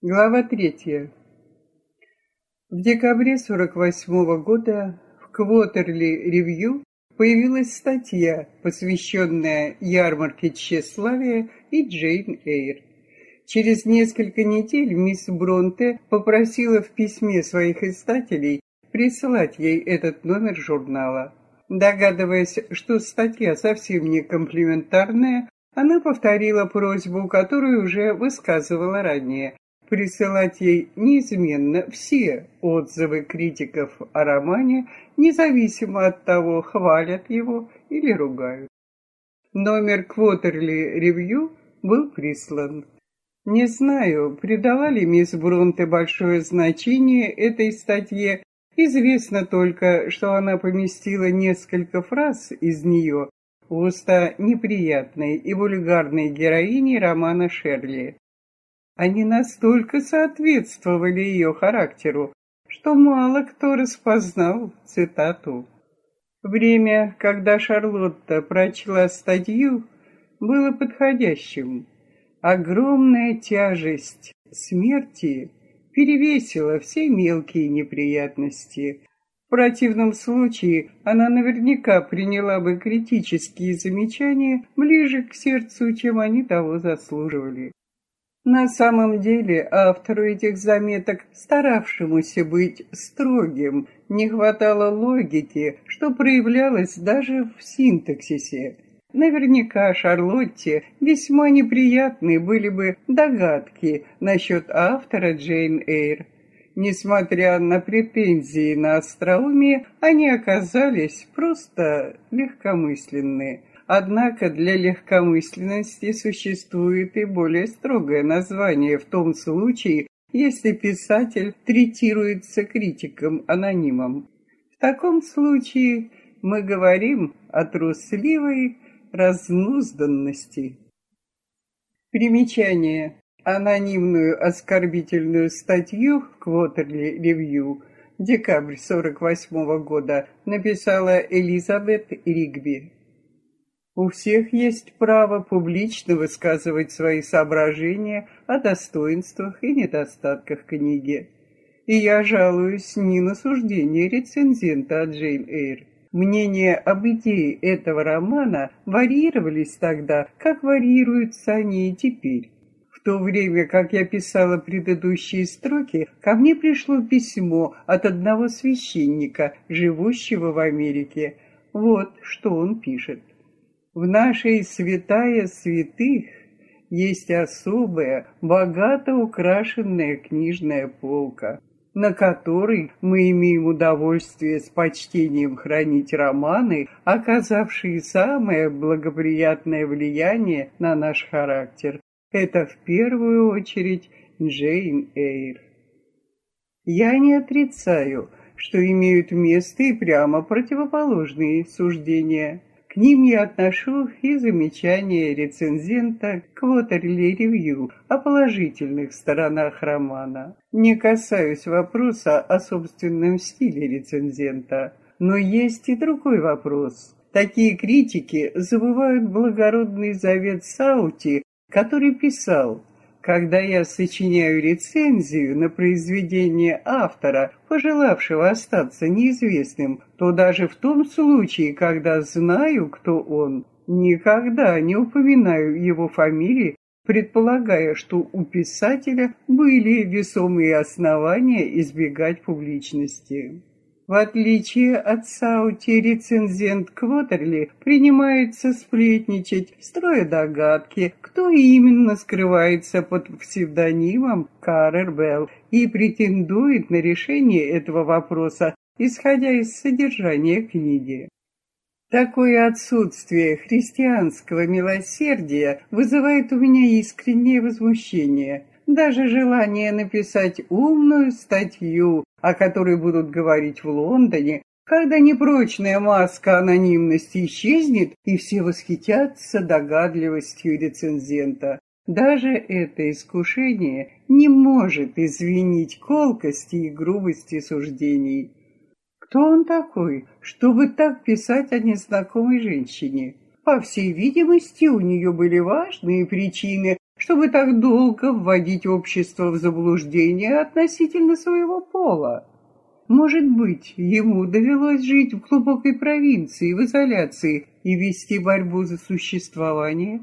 Глава третья. В декабре 48 -го года в Квотерли Ревью появилась статья, посвященная ярмарке тщеславия и Джейн Эйр. Через несколько недель мисс Бронте попросила в письме своих издателей присылать ей этот номер журнала. Догадываясь, что статья совсем не комплиментарная, она повторила просьбу, которую уже высказывала ранее, присылать ей неизменно все отзывы критиков о романе, независимо от того, хвалят его или ругают. Номер Квотерли Ревью был прислан. Не знаю, придала ли мисс Бронте большое значение этой статье, известно только, что она поместила несколько фраз из нее в уста неприятной и вульгарной героини романа Шерли. Они настолько соответствовали ее характеру, что мало кто распознал цитату. Время, когда Шарлотта прочла статью, было подходящим. Огромная тяжесть смерти перевесила все мелкие неприятности. В противном случае она наверняка приняла бы критические замечания ближе к сердцу, чем они того заслуживали. На самом деле автору этих заметок, старавшемуся быть строгим, не хватало логики, что проявлялось даже в синтаксисе. Наверняка Шарлотте весьма неприятны были бы догадки насчет автора Джейн Эйр. Несмотря на претензии на остроумие, они оказались просто легкомысленные. Однако для легкомысленности существует и более строгое название в том случае, если писатель третируется критиком-анонимом. В таком случае мы говорим о трусливой разнузданности. Примечание. Анонимную оскорбительную статью в Квотерли Ревью декабрь 48 года написала Элизабет Ригби. У всех есть право публично высказывать свои соображения о достоинствах и недостатках книги. И я жалуюсь не на суждение рецензента от Джейн Эйр. Мнения об идее этого романа варьировались тогда, как варьируются они и теперь. В то время, как я писала предыдущие строки, ко мне пришло письмо от одного священника, живущего в Америке. Вот что он пишет. В нашей святая святых есть особая, богато украшенная книжная полка, на которой мы имеем удовольствие с почтением хранить романы, оказавшие самое благоприятное влияние на наш характер. Это в первую очередь Джейн Эйр. Я не отрицаю, что имеют место и прямо противоположные суждения. К ним я отношу и замечания рецензента Quarterly Review о положительных сторонах романа. Не касаюсь вопроса о собственном стиле рецензента, но есть и другой вопрос. Такие критики забывают благородный завет Саути, который писал когда я сочиняю рецензию на произведение автора, пожелавшего остаться неизвестным, то даже в том случае, когда знаю, кто он, никогда не упоминаю его фамилии, предполагая, что у писателя были весомые основания избегать публичности. В отличие от Саути, рецензент Квотерли принимается сплетничать, строя догадки, кто именно скрывается под псевдонимом Каррер Белл и претендует на решение этого вопроса, исходя из содержания книги. Такое отсутствие христианского милосердия вызывает у меня искреннее возмущение. Даже желание написать умную статью о которой будут говорить в Лондоне, когда непрочная маска анонимности исчезнет, и все восхитятся догадливостью рецензента. Даже это искушение не может извинить колкости и грубости суждений. Кто он такой, чтобы так писать о незнакомой женщине? По всей видимости, у нее были важные причины, чтобы так долго вводить общество в заблуждение относительно своего пола. Может быть, ему довелось жить в глубокой провинции, в изоляции и вести борьбу за существование?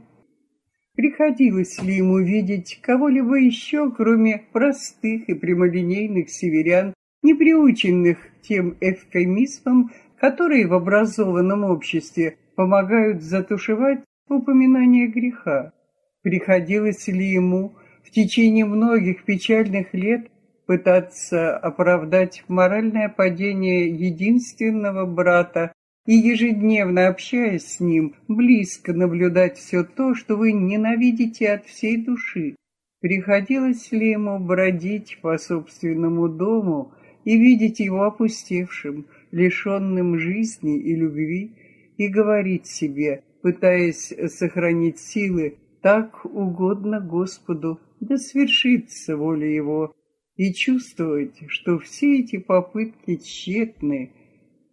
Приходилось ли ему видеть кого-либо еще, кроме простых и прямолинейных северян, не приученных тем эвфемизмам, которые в образованном обществе помогают затушевать упоминание греха? Приходилось ли ему в течение многих печальных лет пытаться оправдать моральное падение единственного брата и ежедневно общаясь с ним, близко наблюдать все то, что вы ненавидите от всей души. Приходилось ли ему бродить по собственному дому и видеть его опустевшим, лишенным жизни и любви, и говорить себе, пытаясь сохранить силы, так угодно Господу, да свершится воля Его, и чувствовать, что все эти попытки тщетны,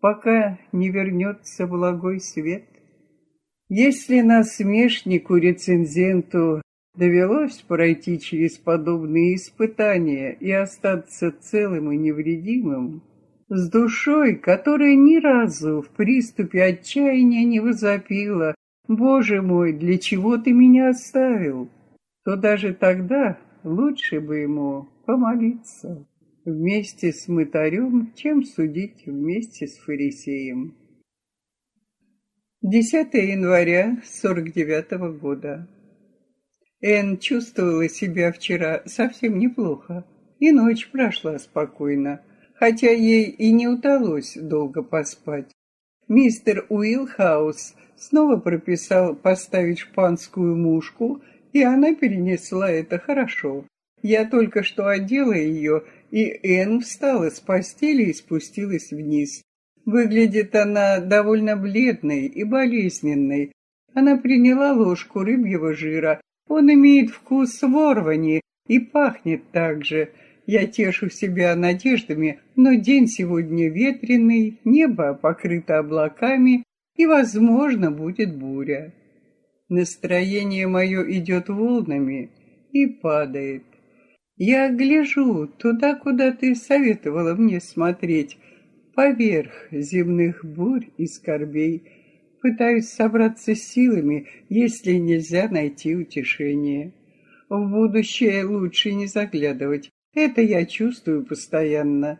пока не вернется благой свет. Если насмешнику-рецензенту довелось пройти через подобные испытания и остаться целым и невредимым, с душой, которая ни разу в приступе отчаяния не возопила «Боже мой, для чего ты меня оставил?», то даже тогда лучше бы ему помолиться вместе с мытарем, чем судить вместе с фарисеем. 10 января 49 -го года. Энн чувствовала себя вчера совсем неплохо, и ночь прошла спокойно, хотя ей и не удалось долго поспать. Мистер Уилхаус снова прописал поставить шпанскую мушку, и она перенесла это хорошо. Я только что одела ее, и Энн встала с постели и спустилась вниз. Выглядит она довольно бледной и болезненной. Она приняла ложку рыбьего жира. Он имеет вкус ворвани и пахнет так же. Я тешу себя надеждами, но день сегодня ветреный, небо покрыто облаками, и, возможно, будет буря. Настроение мое идет волнами и падает. Я гляжу туда, куда ты советовала мне смотреть, поверх земных бурь и скорбей. Пытаюсь собраться силами, если нельзя найти утешение. В будущее лучше не заглядывать, это я чувствую постоянно.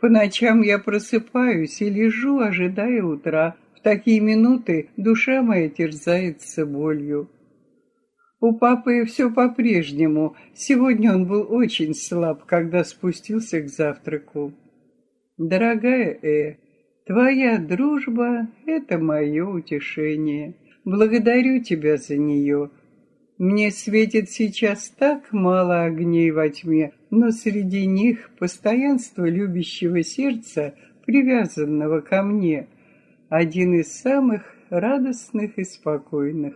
По ночам я просыпаюсь и лежу, ожидая утра. В такие минуты душа моя терзается болью. У папы все по-прежнему. Сегодня он был очень слаб, когда спустился к завтраку. Дорогая Э, твоя дружба — это мое утешение. Благодарю тебя за нее. Мне светит сейчас так мало огней во тьме, но среди них постоянство любящего сердца, привязанного ко мне, один из самых радостных и спокойных.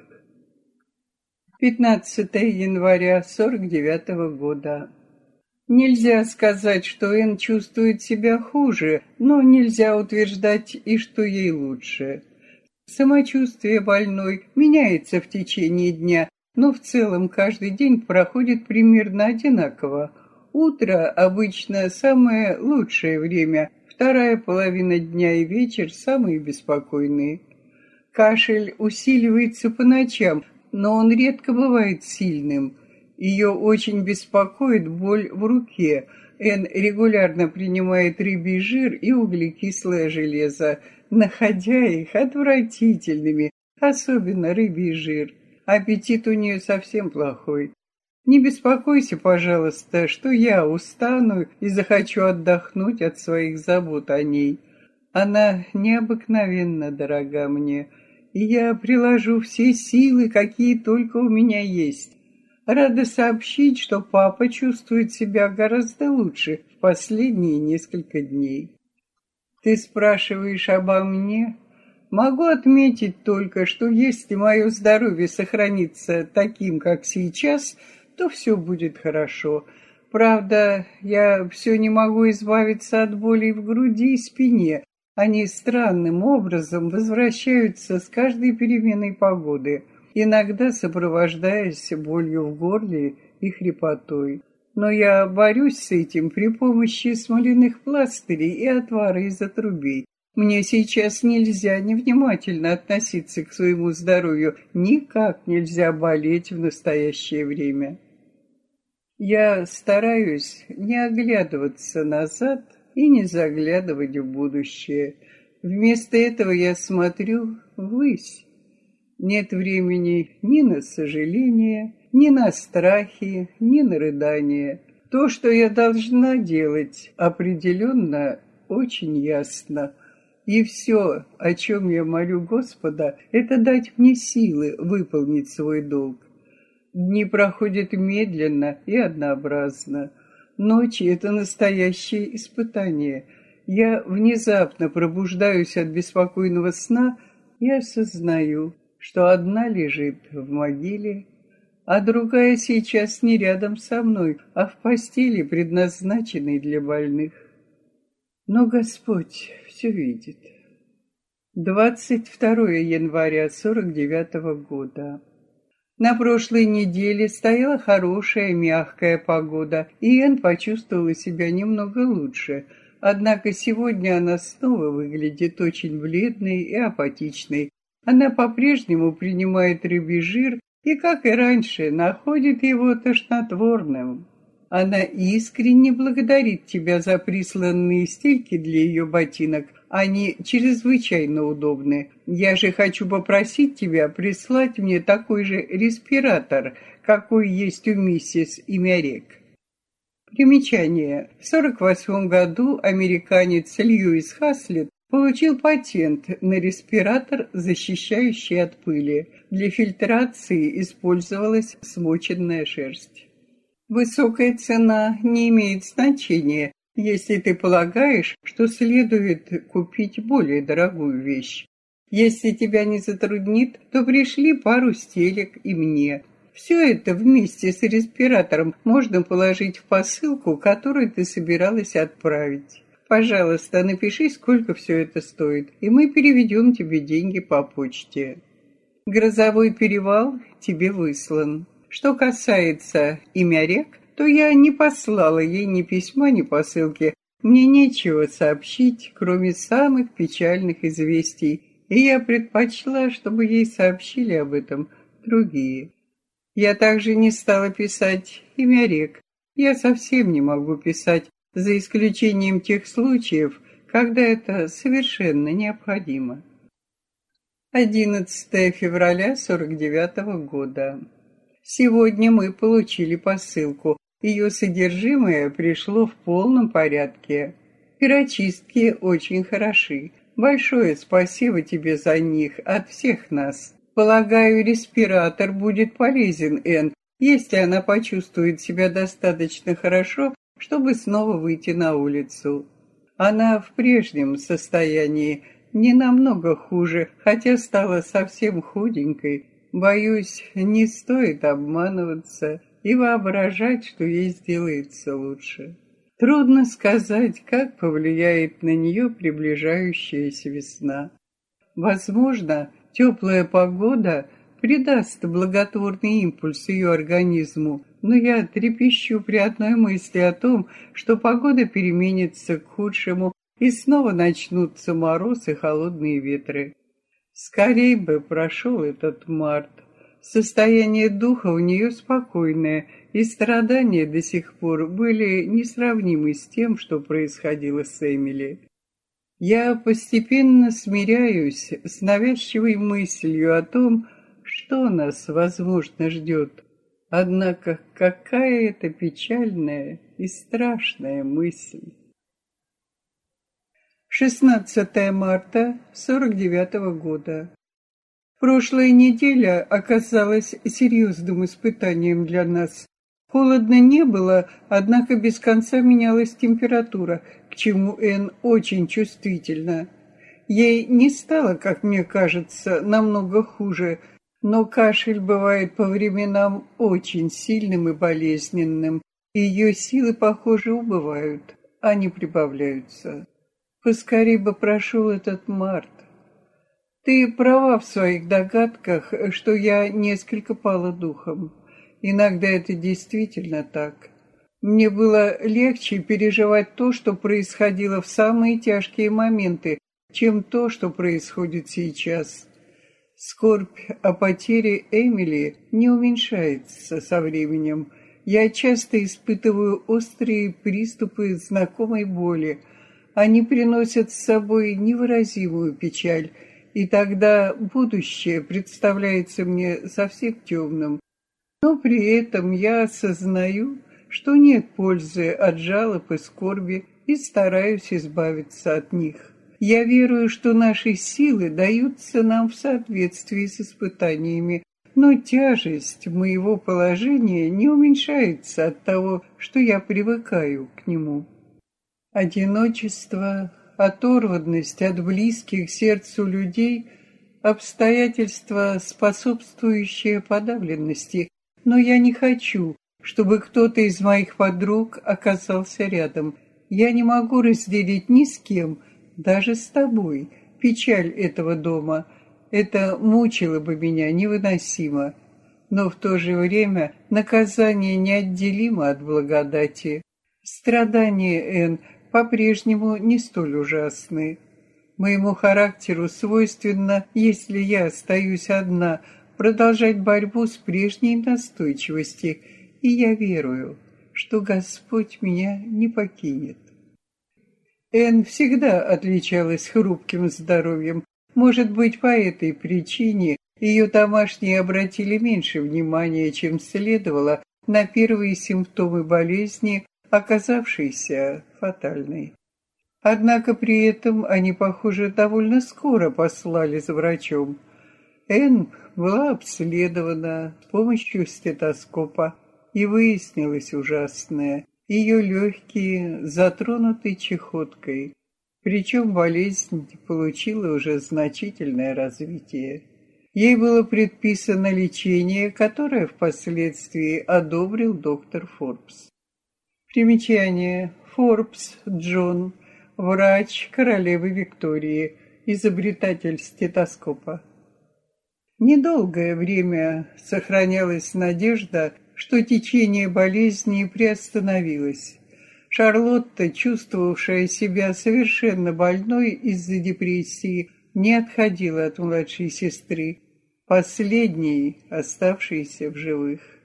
15 января 49 -го года. Нельзя сказать, что Энн чувствует себя хуже, но нельзя утверждать и что ей лучше. Самочувствие больной меняется в течение дня, но в целом каждый день проходит примерно одинаково. Утро обычно самое лучшее время, вторая половина дня и вечер самые беспокойные. Кашель усиливается по ночам, но он редко бывает сильным. Ее очень беспокоит боль в руке. Эн регулярно принимает рыбий жир и углекислое железо, находя их отвратительными, особенно рыбий жир. Аппетит у нее совсем плохой. Не беспокойся, пожалуйста, что я устану и захочу отдохнуть от своих забот о ней. Она необыкновенно дорога мне я приложу все силы, какие только у меня есть. Рада сообщить, что папа чувствует себя гораздо лучше в последние несколько дней. Ты спрашиваешь обо мне? Могу отметить только, что если мое здоровье сохранится таким, как сейчас, то все будет хорошо. Правда, я все не могу избавиться от боли в груди и спине, Они странным образом возвращаются с каждой переменой погоды, иногда сопровождаясь болью в горле и хрипотой. Но я борюсь с этим при помощи смоляных пластырей и отвара из отрубей. Мне сейчас нельзя невнимательно относиться к своему здоровью, никак нельзя болеть в настоящее время. Я стараюсь не оглядываться назад и не заглядывать в будущее. Вместо этого я смотрю ввысь. Нет времени ни на сожаление, ни на страхи, ни на рыдание. То, что я должна делать, определенно очень ясно. И все, о чем я молю Господа, это дать мне силы выполнить свой долг. Дни проходят медленно и однообразно. Ночи — это настоящее испытание. Я внезапно пробуждаюсь от беспокойного сна и осознаю, что одна лежит в могиле, а другая сейчас не рядом со мной, а в постели, предназначенной для больных. Но Господь все видит. 22 января 49 -го года. На прошлой неделе стояла хорошая мягкая погода, и Энн почувствовала себя немного лучше. Однако сегодня она снова выглядит очень бледной и апатичной. Она по-прежнему принимает рыбий жир и, как и раньше, находит его тошнотворным. Она искренне благодарит тебя за присланные стельки для ее ботинок, они чрезвычайно удобны. Я же хочу попросить тебя прислать мне такой же респиратор, какой есть у миссис Имярек. Примечание. В 1948 году американец Льюис Хаслет получил патент на респиратор, защищающий от пыли. Для фильтрации использовалась смоченная шерсть. Высокая цена не имеет значения, если ты полагаешь, что следует купить более дорогую вещь. Если тебя не затруднит, то пришли пару стелек и мне. Все это вместе с респиратором можно положить в посылку, которую ты собиралась отправить. Пожалуйста, напиши, сколько все это стоит, и мы переведем тебе деньги по почте. Грозовой перевал тебе выслан. Что касается имя рек, то я не послала ей ни письма, ни посылки. Мне нечего сообщить, кроме самых печальных известий, и я предпочла, чтобы ей сообщили об этом другие. Я также не стала писать имя рек. Я совсем не могу писать, за исключением тех случаев, когда это совершенно необходимо. 11 февраля 49 -го года. Сегодня мы получили посылку. Ее содержимое пришло в полном порядке. Пирочистки очень хороши. Большое спасибо тебе за них от всех нас. Полагаю, респиратор будет полезен, Энн, если она почувствует себя достаточно хорошо, чтобы снова выйти на улицу. Она в прежнем состоянии, не намного хуже, хотя стала совсем худенькой. Боюсь, не стоит обманываться и воображать, что ей сделается лучше. Трудно сказать, как повлияет на нее приближающаяся весна. Возможно, теплая погода придаст благотворный импульс ее организму, но я трепещу при одной мысли о том, что погода переменится к худшему и снова начнутся мороз и холодные ветры. Скорей бы прошел этот март. Состояние духа у нее спокойное, и страдания до сих пор были несравнимы с тем, что происходило с Эмили. Я постепенно смиряюсь с навязчивой мыслью о том, что нас, возможно, ждет. Однако какая это печальная и страшная мысль. 16 марта 49 -го года. Прошлая неделя оказалась серьезным испытанием для нас. Холодно не было, однако без конца менялась температура, к чему Энн очень чувствительна. Ей не стало, как мне кажется, намного хуже, но кашель бывает по временам очень сильным и болезненным, и ее силы, похоже, убывают, а не прибавляются. Поскорей бы прошел этот март. Ты права в своих догадках, что я несколько пала духом. Иногда это действительно так. Мне было легче переживать то, что происходило в самые тяжкие моменты, чем то, что происходит сейчас. Скорбь о потере Эмили не уменьшается со временем. Я часто испытываю острые приступы знакомой боли. Они приносят с собой невыразимую печаль, и тогда будущее представляется мне совсем темным. Но при этом я осознаю, что нет пользы от жалоб и скорби, и стараюсь избавиться от них. Я верую, что наши силы даются нам в соответствии с испытаниями, но тяжесть моего положения не уменьшается от того, что я привыкаю к нему. Одиночество, оторванность от близких сердцу людей – обстоятельства, способствующие подавленности, но я не хочу, чтобы кто-то из моих подруг оказался рядом. Я не могу разделить ни с кем, даже с тобой, печаль этого дома. Это мучило бы меня невыносимо. Но в то же время наказание неотделимо от благодати. Страдания, Эн, по-прежнему не столь ужасны. Моему характеру свойственно, если я остаюсь одна, продолжать борьбу с прежней настойчивостью, и я верую, что Господь меня не покинет. Эн всегда отличалась хрупким здоровьем. Может быть, по этой причине ее домашние обратили меньше внимания, чем следовало, на первые симптомы болезни, оказавшейся фатальной. Однако при этом они, похоже, довольно скоро послали за врачом. Энн была обследована с помощью стетоскопа, и выяснилось ужасное. Ее легкие затронуты чехоткой, причем болезнь получила уже значительное развитие. Ей было предписано лечение, которое впоследствии одобрил доктор Форбс. Примечание. Форбс Джон, врач королевы Виктории, изобретатель стетоскопа. Недолгое время сохранялась надежда, что течение болезни приостановилось. Шарлотта, чувствовавшая себя совершенно больной из-за депрессии, не отходила от младшей сестры, последней, оставшейся в живых.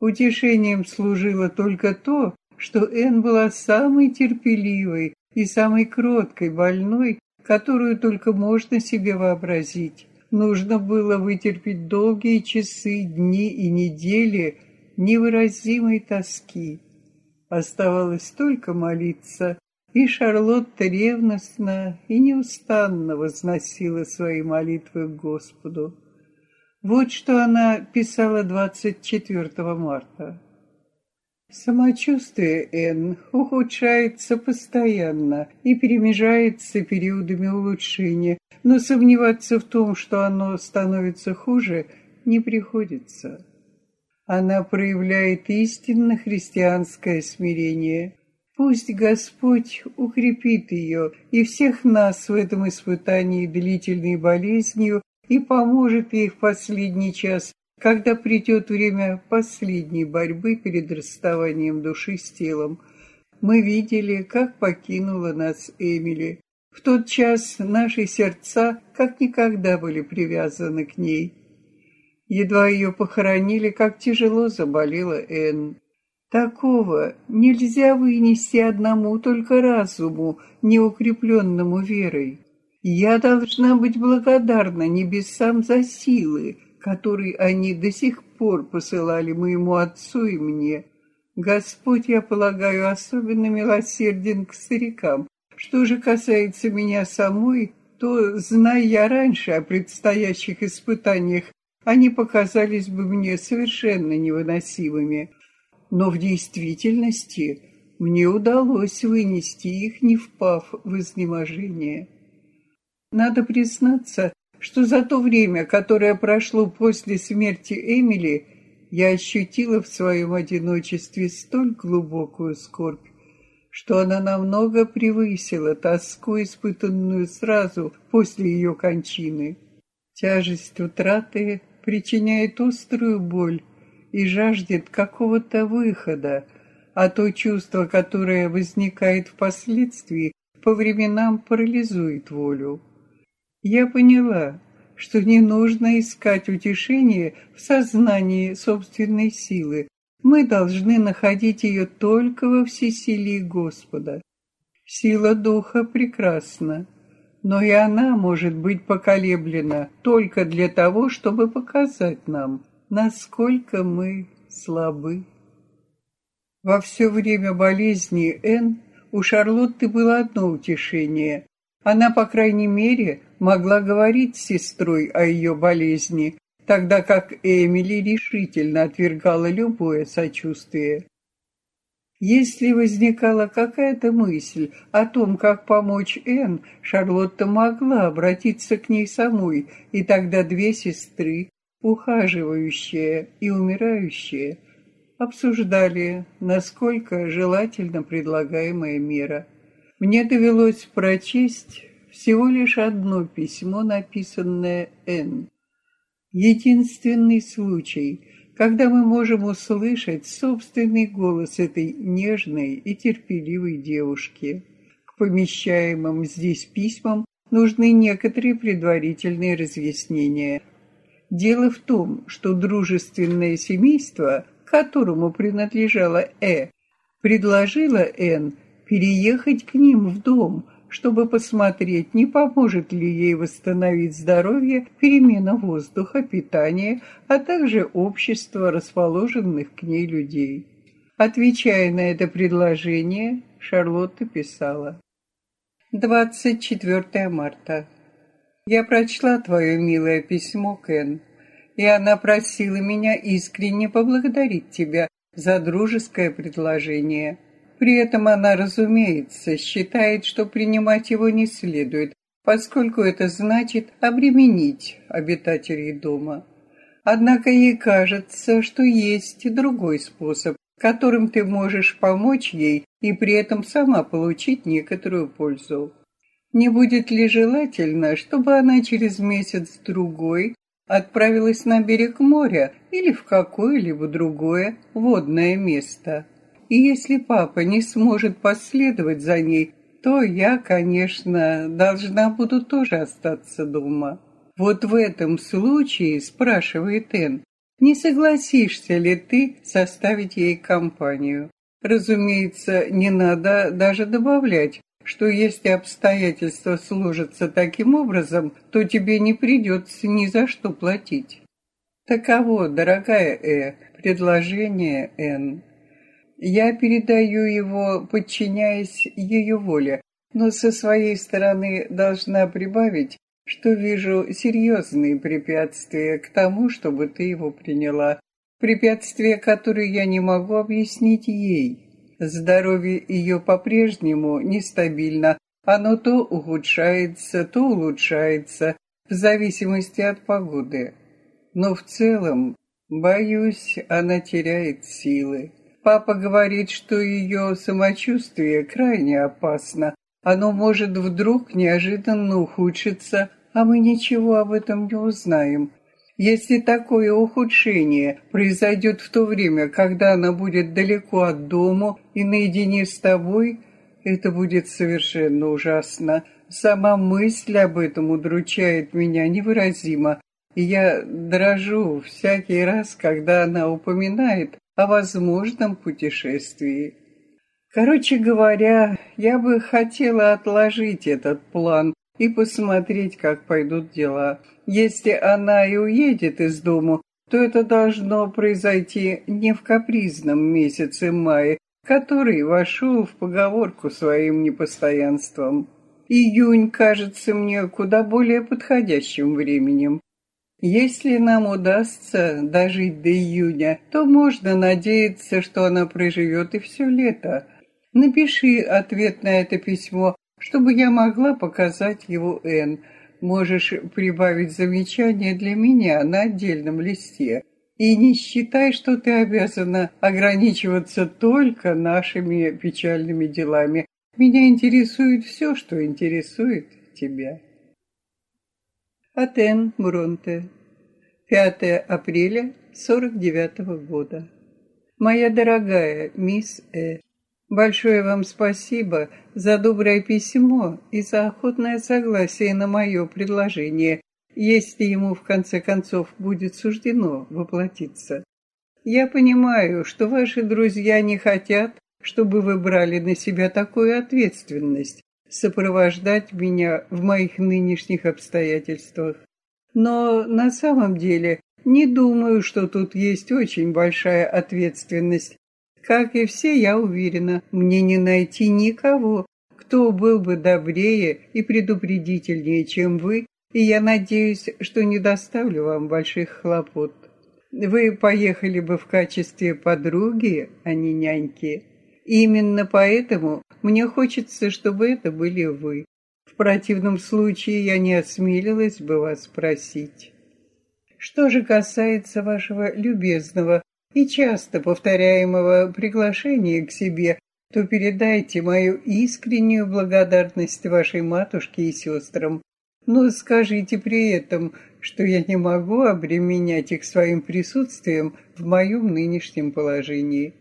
Утешением служило только то, что Энн была самой терпеливой и самой кроткой больной, которую только можно себе вообразить. Нужно было вытерпеть долгие часы, дни и недели невыразимой тоски. Оставалось только молиться, и Шарлотта ревностно и неустанно возносила свои молитвы к Господу. Вот что она писала 24 марта. Самочувствие Н ухудшается постоянно и перемежается периодами улучшения, но сомневаться в том, что оно становится хуже, не приходится. Она проявляет истинно христианское смирение. Пусть Господь укрепит ее и всех нас в этом испытании длительной болезнью и поможет ей в последний час когда придет время последней борьбы перед расставанием души с телом, мы видели, как покинула нас Эмили. В тот час наши сердца как никогда были привязаны к ней. Едва ее похоронили, как тяжело заболела Энн. Такого нельзя вынести одному только разуму, неукрепленному верой. Я должна быть благодарна небесам за силы, который они до сих пор посылали моему отцу и мне. Господь, я полагаю, особенно милосерден к старикам. Что же касается меня самой, то, зная я раньше о предстоящих испытаниях, они показались бы мне совершенно невыносимыми. Но в действительности мне удалось вынести их, не впав в изнеможение. Надо признаться, что за то время, которое прошло после смерти Эмили, я ощутила в своем одиночестве столь глубокую скорбь, что она намного превысила тоску, испытанную сразу после ее кончины. Тяжесть утраты причиняет острую боль и жаждет какого-то выхода, а то чувство, которое возникает впоследствии, по временам парализует волю. Я поняла, что не нужно искать утешение в сознании собственной силы. Мы должны находить ее только во всесилии Господа. Сила Духа прекрасна, но и она может быть поколеблена только для того, чтобы показать нам, насколько мы слабы. Во все время болезни Н у Шарлотты было одно утешение. Она, по крайней мере, могла говорить с сестрой о ее болезни, тогда как Эмили решительно отвергала любое сочувствие. Если возникала какая-то мысль о том, как помочь Энн, Шарлотта могла обратиться к ней самой, и тогда две сестры, ухаживающая и умирающая, обсуждали, насколько желательно предлагаемая мера. Мне довелось прочесть всего лишь одно письмо, написанное Н. Единственный случай, когда мы можем услышать собственный голос этой нежной и терпеливой девушки. К помещаемым здесь письмам нужны некоторые предварительные разъяснения. Дело в том, что дружественное семейство которому принадлежала Э, предложила Н переехать к ним в дом, чтобы посмотреть, не поможет ли ей восстановить здоровье перемена воздуха, питания, а также общества расположенных к ней людей. Отвечая на это предложение, Шарлотта писала. 24 марта. Я прочла твое милое письмо, Кен и она просила меня искренне поблагодарить тебя за дружеское предложение. При этом она, разумеется, считает, что принимать его не следует, поскольку это значит обременить обитателей дома. Однако ей кажется, что есть другой способ, которым ты можешь помочь ей и при этом сама получить некоторую пользу. Не будет ли желательно, чтобы она через месяц-другой отправилась на берег моря или в какое-либо другое водное место. И если папа не сможет последовать за ней, то я, конечно, должна буду тоже остаться дома. Вот в этом случае, спрашивает Энн, не согласишься ли ты составить ей компанию? Разумеется, не надо даже добавлять, что если обстоятельства сложатся таким образом, то тебе не придется ни за что платить. Таково, дорогая Э, предложение Н. Я передаю его, подчиняясь ее воле, но со своей стороны должна прибавить, что вижу серьезные препятствия к тому, чтобы ты его приняла, препятствия, которые я не могу объяснить ей. Здоровье ее по-прежнему нестабильно. Оно то ухудшается, то улучшается, в зависимости от погоды. Но в целом, боюсь, она теряет силы. Папа говорит, что ее самочувствие крайне опасно. Оно может вдруг неожиданно ухудшиться, а мы ничего об этом не узнаем. Если такое ухудшение произойдет в то время, когда она будет далеко от дому и наедине с тобой, это будет совершенно ужасно. Сама мысль об этом удручает меня невыразимо, и я дрожу всякий раз, когда она упоминает о возможном путешествии. Короче говоря, я бы хотела отложить этот план и посмотреть, как пойдут дела. Если она и уедет из дому, то это должно произойти не в капризном месяце мая, который вошел в поговорку своим непостоянством. Июнь кажется мне куда более подходящим временем. Если нам удастся дожить до июня, то можно надеяться, что она проживет и все лето. Напиши ответ на это письмо, чтобы я могла показать его Энн. Можешь прибавить замечание для меня на отдельном листе. И не считай, что ты обязана ограничиваться только нашими печальными делами. Меня интересует все, что интересует тебя. Атен Бронте. 5 апреля 49 -го года. Моя дорогая мисс Э, большое вам спасибо за доброе письмо и за охотное согласие на мое предложение, если ему в конце концов будет суждено воплотиться. Я понимаю, что ваши друзья не хотят, чтобы вы брали на себя такую ответственность, сопровождать меня в моих нынешних обстоятельствах. Но на самом деле не думаю, что тут есть очень большая ответственность. Как и все, я уверена, мне не найти никого, кто был бы добрее и предупредительнее, чем вы, и я надеюсь, что не доставлю вам больших хлопот. Вы поехали бы в качестве подруги, а не няньки. Именно поэтому мне хочется, чтобы это были вы. В противном случае я не осмелилась бы вас спросить. Что же касается вашего любезного и часто повторяемого приглашения к себе, то передайте мою искреннюю благодарность вашей матушке и сестрам. Но скажите при этом, что я не могу обременять их своим присутствием в моем нынешнем положении.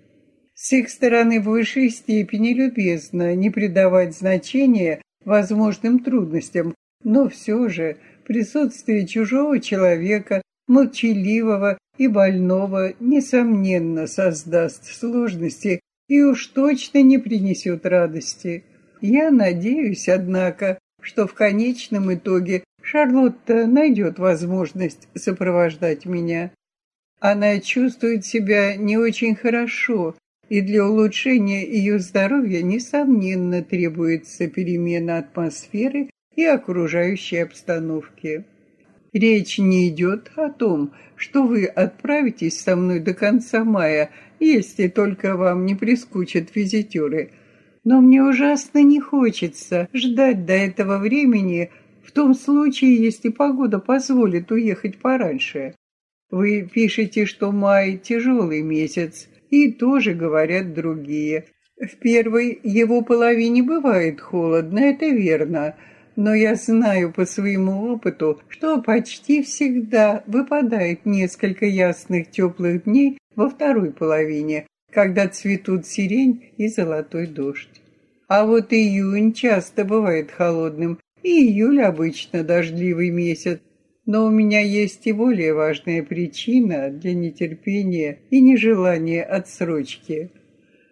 С их стороны в высшей степени любезно не придавать значения возможным трудностям, но все же присутствие чужого человека, молчаливого и больного, несомненно создаст сложности и уж точно не принесет радости. Я надеюсь, однако, что в конечном итоге Шарлотта найдет возможность сопровождать меня. Она чувствует себя не очень хорошо и для улучшения ее здоровья, несомненно, требуется перемена атмосферы и окружающей обстановки. Речь не идет о том, что вы отправитесь со мной до конца мая, если только вам не прискучат визитеры. Но мне ужасно не хочется ждать до этого времени, в том случае, если погода позволит уехать пораньше. Вы пишете, что май – тяжелый месяц, и тоже говорят другие. В первой его половине бывает холодно, это верно, но я знаю по своему опыту, что почти всегда выпадает несколько ясных теплых дней во второй половине, когда цветут сирень и золотой дождь. А вот июнь часто бывает холодным, и июль обычно дождливый месяц, но у меня есть и более важная причина для нетерпения и нежелания отсрочки.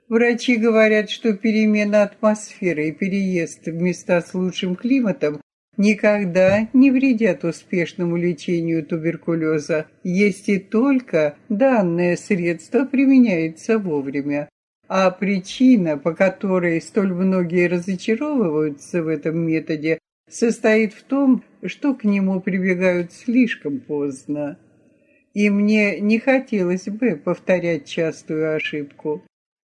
Врачи говорят, что перемена атмосферы и переезд в места с лучшим климатом никогда не вредят успешному лечению туберкулеза, если только данное средство применяется вовремя. А причина, по которой столь многие разочаровываются в этом методе, состоит в том, что к нему прибегают слишком поздно. И мне не хотелось бы повторять частую ошибку.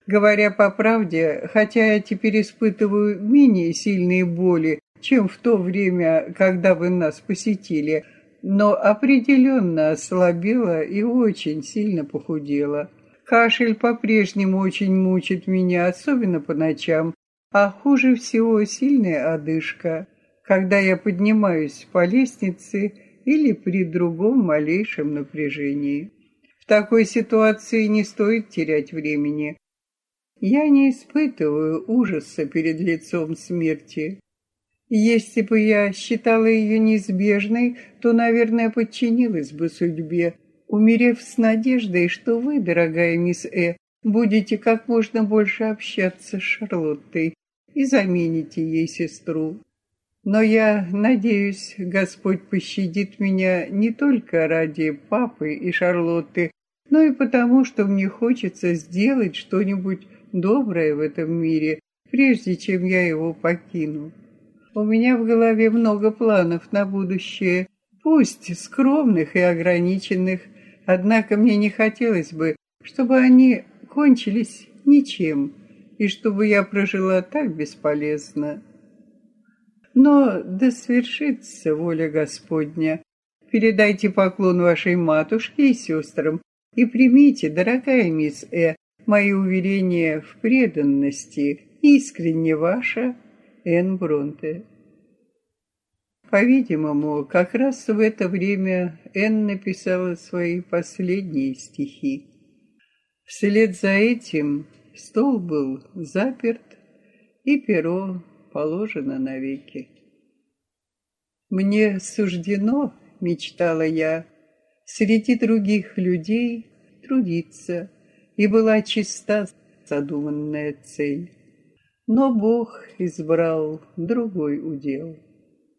Говоря по правде, хотя я теперь испытываю менее сильные боли, чем в то время, когда вы нас посетили, но определенно ослабела и очень сильно похудела. Кашель по-прежнему очень мучит меня, особенно по ночам, а хуже всего сильная одышка когда я поднимаюсь по лестнице или при другом малейшем напряжении. В такой ситуации не стоит терять времени. Я не испытываю ужаса перед лицом смерти. Если бы я считала ее неизбежной, то, наверное, подчинилась бы судьбе, умерев с надеждой, что вы, дорогая мисс Э, будете как можно больше общаться с Шарлоттой и замените ей сестру. Но я надеюсь, Господь пощадит меня не только ради папы и Шарлотты, но и потому, что мне хочется сделать что-нибудь доброе в этом мире, прежде чем я его покину. У меня в голове много планов на будущее, пусть скромных и ограниченных, однако мне не хотелось бы, чтобы они кончились ничем, и чтобы я прожила так бесполезно. Но да свершится воля Господня. Передайте поклон вашей матушке и сестрам, И примите, дорогая мисс Э, мои уверения в преданности, искренне ваша Энн Бронте. По-видимому, как раз в это время Энн написала свои последние стихи. Вслед за этим стол был заперт, и перо положено навеки. «Мне суждено, — мечтала я, — среди других людей трудиться, и была чиста задуманная цель. Но Бог избрал другой удел.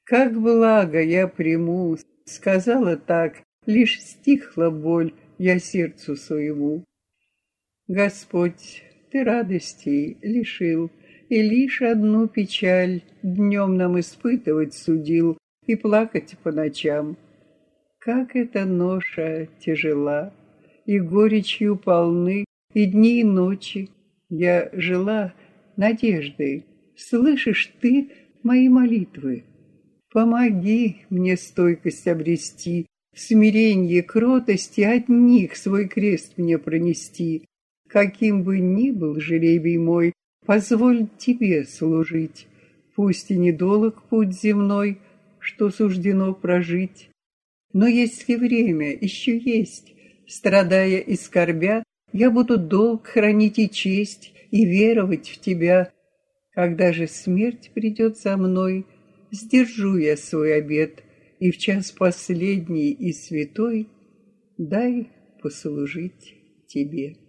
Как благо я приму, сказала так, лишь стихла боль я сердцу своему. Господь, ты радостей лишил, и лишь одну печаль днем нам испытывать судил и плакать по ночам. Как эта ноша тяжела, и горечью полны и дни, и ночи. Я жила надеждой. Слышишь ты мои молитвы? Помоги мне стойкость обрести, смиренье, кротости от них свой крест мне пронести. Каким бы ни был жребий мой, позволь тебе служить. Пусть и недолг путь земной, что суждено прожить. Но если время еще есть, страдая и скорбя, я буду долг хранить и честь, и веровать в тебя. Когда же смерть придет за мной, сдержу я свой обет, и в час последний и святой дай послужить тебе.